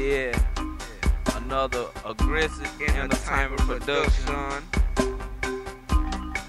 Yeah, another aggressive entertainment production.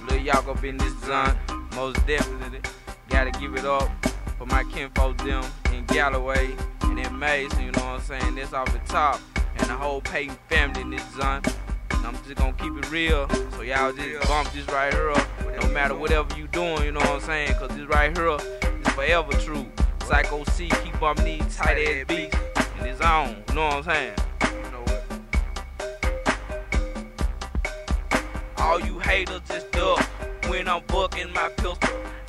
Lil Yawk up in this zone, most definitely. Gotta give it up for my kinfolk them in Galloway and in Mason, you know what I'm saying? That's off the top. And the whole Payton family in this zone. And I'm just gonna keep it real. So y'all just bump this right here up. No matter whatever you doing, you know what I'm saying? Cause this right here is forever true. Psycho C, keep bumping these tight ass beats in his own. You know what I'm saying? You know what? All you haters just duck when I'm bucking my pistol.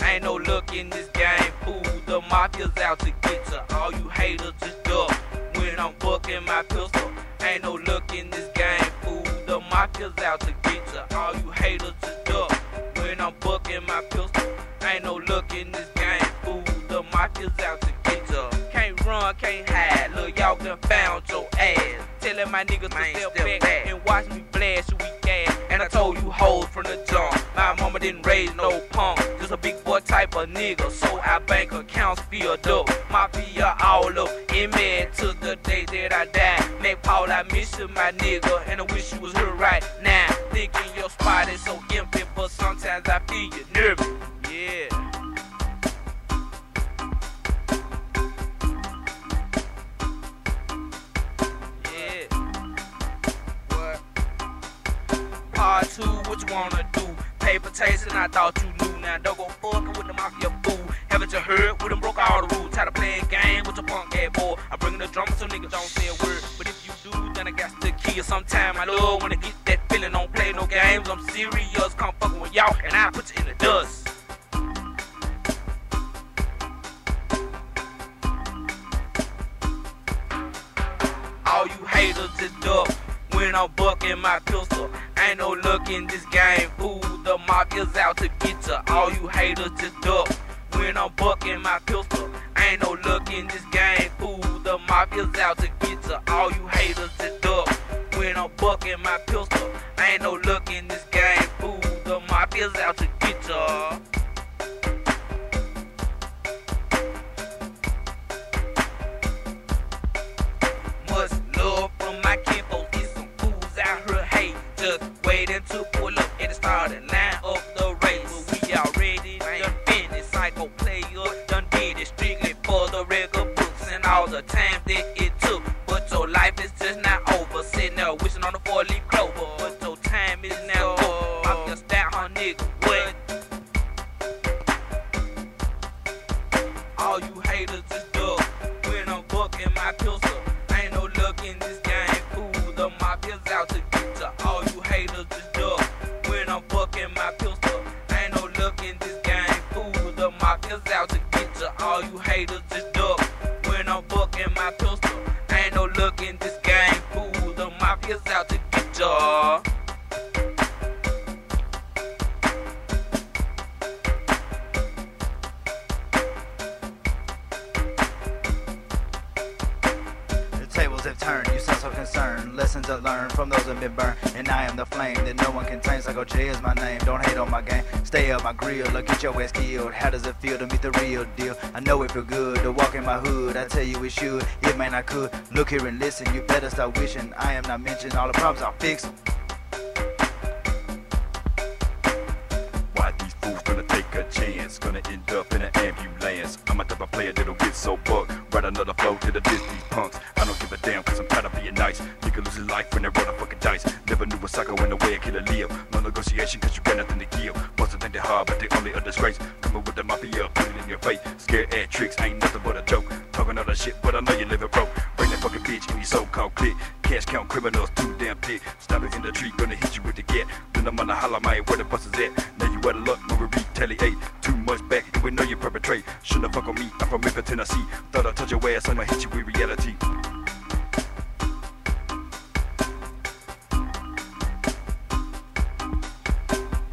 Ain't no luck in this game, fool. The mafia's out to get you. All you haters just duck when I'm bucking my pistol. Ain't no luck in this game, fool. The mafia's out to get you. All you haters just duck when I'm bucking my pistol. Ain't no luck in this game, fool. The mafia's out to get you. Run, can't hide. Look, y'all done found your ass. Telling my niggas to step, back, back. and watch me blast you weak ass. And I told you hold from the jump. My mama didn't raise no punk, just a big boy type of nigga. So our bank accounts filled up, mafia all up. And man, to the day that I die. Make Paul, I miss you, my nigga, and I wish you was here right now. Thinking your spot is so empty, What you wanna do? Paper tasting, I thought you knew. Now don't go fucking with the mafia fool. Haven't you heard? We done broke all the rules. Try to play a game with your punk ass boy. I bring the drama so niggas don't say a word. But if you do, then I got kill you sometime. I love when I get that feeling. Don't play no games. I'm serious. Come fucking with y'all, and I put you in the dust. All you haters just duck when I'm bucking my pistol. Ain't no luck in this game, fool. The mafia's out to get ya. All you haters just duck when I'm bucking my pistol. Ain't no luck in this game, fool. The mafia's out to get ya. All you haters just duck when I'm bucking my pistol. Ain't no luck in this game, fool. The mafia's out to get ya. Finished. Psycho player done did it strictly for the record books and all the time that it took. But your life is just not over. Sitting there wishing on the four leaf clover. But your time is now over. I'm just that her nigga. What? All you haters just duck when I'm bucking my pistol. Ain't no luck in this game, fool. The mafia's out to Mafia's out to get ya. All you haters just duck when I'm bucking my pistol. Ain't no luck in this game, fool. The mafia's out to get ya. Tables have turned, you sound so concerned. Lessons to learn from those that been burned. And I am the flame that no one contains. Psycho J is my name. Don't hate on my game. Stay up my grill, look get your ass killed. How does it feel to meet the real deal? I know it feel good to walk in my hood. I tell you it should, if man I could. Look here and listen, you better start wishing. I am not mentioning all the problems, I'll fix. Take a chance? Gonna end up in an ambulance. I'm a type of player that'll get so bugged. Write another flow to the Disney punks. I don't give a damn cause I'm tired of being nice. Nigga lose his life when they roll the fucking dice. Never knew a psycho in the way a killer live. No negotiation cause you got nothing to give. Must think they hard but they only a disgrace. Coming with the mafia, put it in your face. Scared ass tricks ain't nothing but a joke. Talking all that shit but I know you living broke. Bring that fucking bitch in your so-called clique. Cash count criminals too damn thick. Stop it in the tree, gonna hit you with the get. Then I'm gonna holler my where the bus is at. Now you out luck when we retaliate. Too much back we know you perpetrate. Shouldn't fuck on me, I'm from Memphis, Tennessee. Thought I'd touch your ass, I'ma hit you with reality.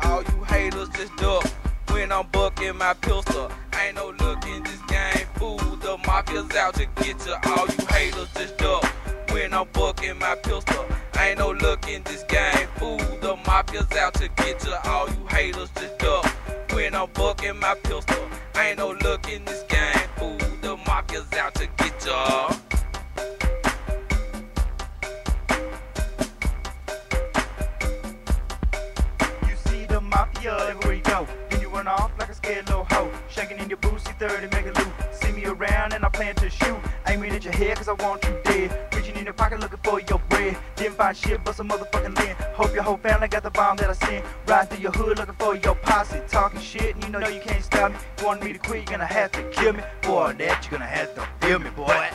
All you haters just duck when I'm bucking my pistol. Ain't no luck in this game, fool. The mafia's out to get you. All you haters just duck when I'm bucking my pistol. Ain't no luck in this game, fool. The mafia's out to get you. All you haters just duck when I'm fucking my pistol. Ain't no luck in this game, Ooh, The mock is out to get ya. You see the mafia everywhere you go. Then you run off scared little hoe. Shaking in your boots, see 30, make a loop. See me around and I plan to shoot. Aiming at your head cause I want you dead. Reaching in your pocket looking for your bread. Didn't find shit but some motherfucking land. Hope your whole family got the bomb that I sent. Ride through your hood looking for your posse. Talking shit and you know you can't stop me. Want me to quit, you're gonna have to kill me. For that, you're gonna have to feel me, boy.